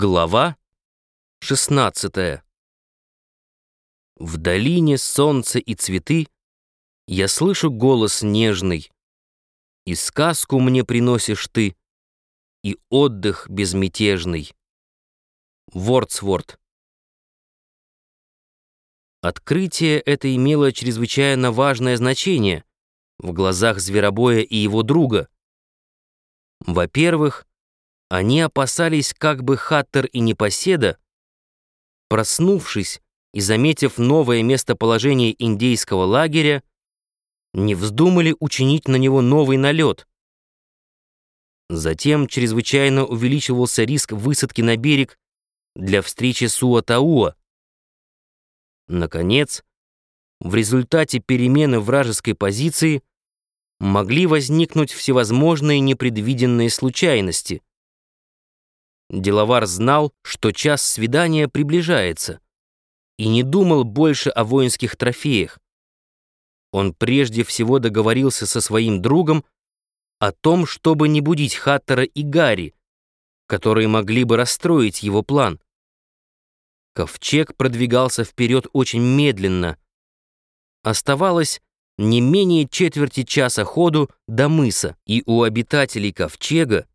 Глава 16 В долине солнце и цветы Я слышу голос нежный, И сказку мне приносишь ты, И отдых безмятежный. Вордсворт Открытие это имело чрезвычайно важное значение в глазах Зверобоя и его друга. Во-первых, они опасались, как бы Хаттер и Непоседа, проснувшись и заметив новое местоположение индейского лагеря, не вздумали учинить на него новый налет. Затем чрезвычайно увеличивался риск высадки на берег для встречи с Уатауа. Наконец, в результате перемены вражеской позиции могли возникнуть всевозможные непредвиденные случайности — Деловар знал, что час свидания приближается, и не думал больше о воинских трофеях. Он прежде всего договорился со своим другом о том, чтобы не будить Хаттера и Гарри, которые могли бы расстроить его план. Ковчег продвигался вперед очень медленно. Оставалось не менее четверти часа ходу до мыса, и у обитателей Ковчега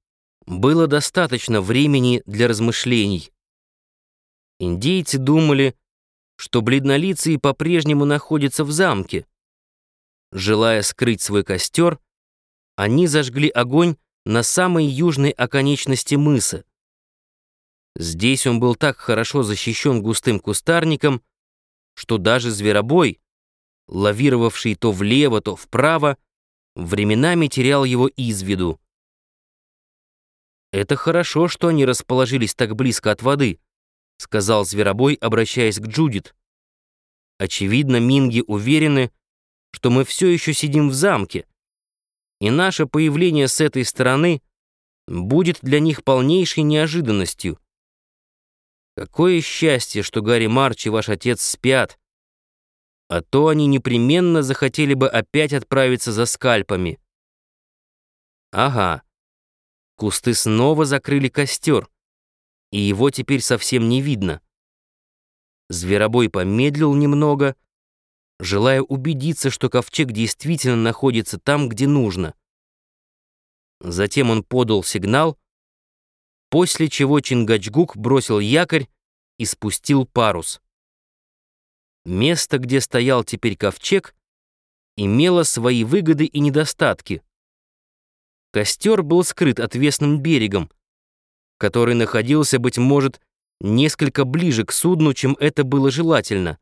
было достаточно времени для размышлений. Индейцы думали, что бледнолицый по-прежнему находится в замке. Желая скрыть свой костер, они зажгли огонь на самой южной оконечности мыса. Здесь он был так хорошо защищен густым кустарником, что даже зверобой, лавировавший то влево, то вправо, временами терял его из виду. «Это хорошо, что они расположились так близко от воды», — сказал Зверобой, обращаясь к Джудит. «Очевидно, Минги уверены, что мы все еще сидим в замке, и наше появление с этой стороны будет для них полнейшей неожиданностью. Какое счастье, что Гарри Марч и ваш отец спят, а то они непременно захотели бы опять отправиться за скальпами». «Ага». Кусты снова закрыли костер, и его теперь совсем не видно. Зверобой помедлил немного, желая убедиться, что ковчег действительно находится там, где нужно. Затем он подал сигнал, после чего Чингачгук бросил якорь и спустил парус. Место, где стоял теперь ковчег, имело свои выгоды и недостатки. Костер был скрыт отвесным берегом, который находился, быть может, несколько ближе к судну, чем это было желательно.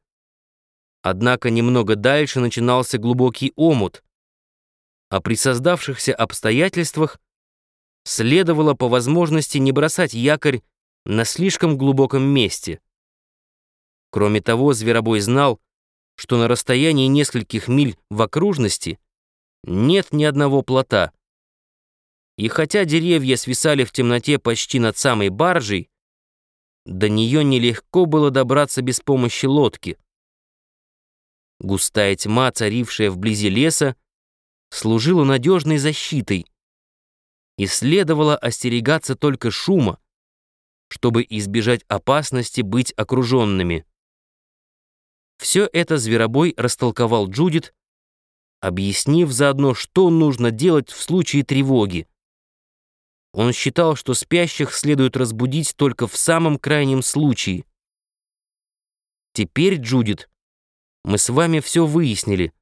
Однако немного дальше начинался глубокий омут, а при создавшихся обстоятельствах следовало по возможности не бросать якорь на слишком глубоком месте. Кроме того, Зверобой знал, что на расстоянии нескольких миль в окружности нет ни одного плота, и хотя деревья свисали в темноте почти над самой баржей, до нее нелегко было добраться без помощи лодки. Густая тьма, царившая вблизи леса, служила надежной защитой, и следовало остерегаться только шума, чтобы избежать опасности быть окруженными. Все это Зверобой растолковал Джудит, объяснив заодно, что нужно делать в случае тревоги. Он считал, что спящих следует разбудить только в самом крайнем случае. «Теперь, Джудит, мы с вами все выяснили,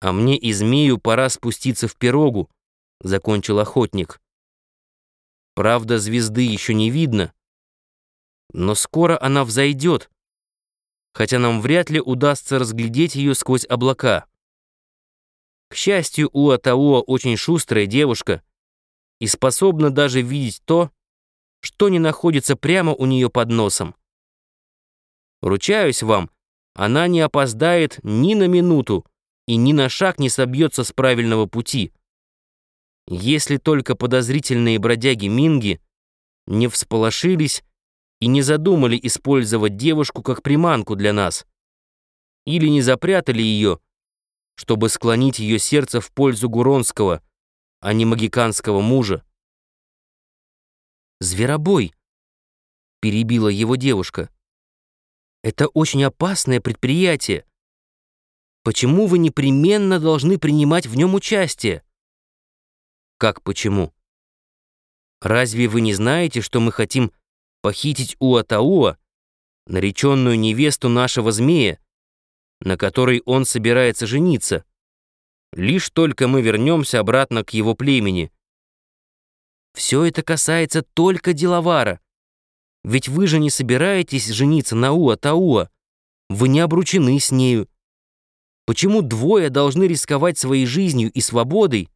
а мне и змею пора спуститься в пирогу», — закончил охотник. «Правда, звезды еще не видно, но скоро она взойдет, хотя нам вряд ли удастся разглядеть ее сквозь облака. К счастью, у Атауа очень шустрая девушка — и способна даже видеть то, что не находится прямо у нее под носом. Ручаюсь вам, она не опоздает ни на минуту и ни на шаг не собьется с правильного пути. Если только подозрительные бродяги Минги не всполошились и не задумали использовать девушку как приманку для нас, или не запрятали ее, чтобы склонить ее сердце в пользу Гуронского, а не магиканского мужа. Зверобой, перебила его девушка. Это очень опасное предприятие. Почему вы непременно должны принимать в нем участие? Как почему? Разве вы не знаете, что мы хотим похитить Уатауа, нареченную невесту нашего змея, на которой он собирается жениться? Лишь только мы вернемся обратно к его племени. Все это касается только деловара. Ведь вы же не собираетесь жениться на Уа-Тауа. Вы не обручены с нею. Почему двое должны рисковать своей жизнью и свободой,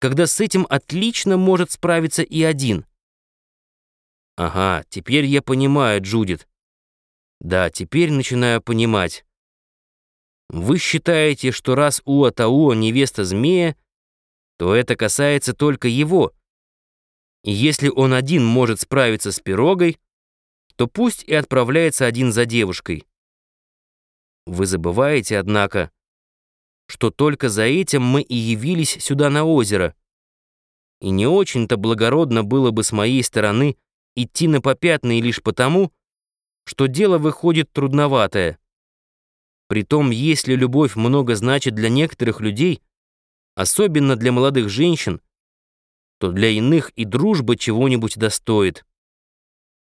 когда с этим отлично может справиться и один? Ага, теперь я понимаю, Джудит. Да, теперь начинаю понимать. Вы считаете, что раз Уа-Тауа невеста змея, то это касается только его, и если он один может справиться с пирогой, то пусть и отправляется один за девушкой. Вы забываете, однако, что только за этим мы и явились сюда на озеро. И не очень-то благородно было бы с моей стороны идти на попятные лишь потому, что дело выходит трудноватое. Притом, если любовь много значит для некоторых людей, особенно для молодых женщин, то для иных и дружба чего-нибудь достоит.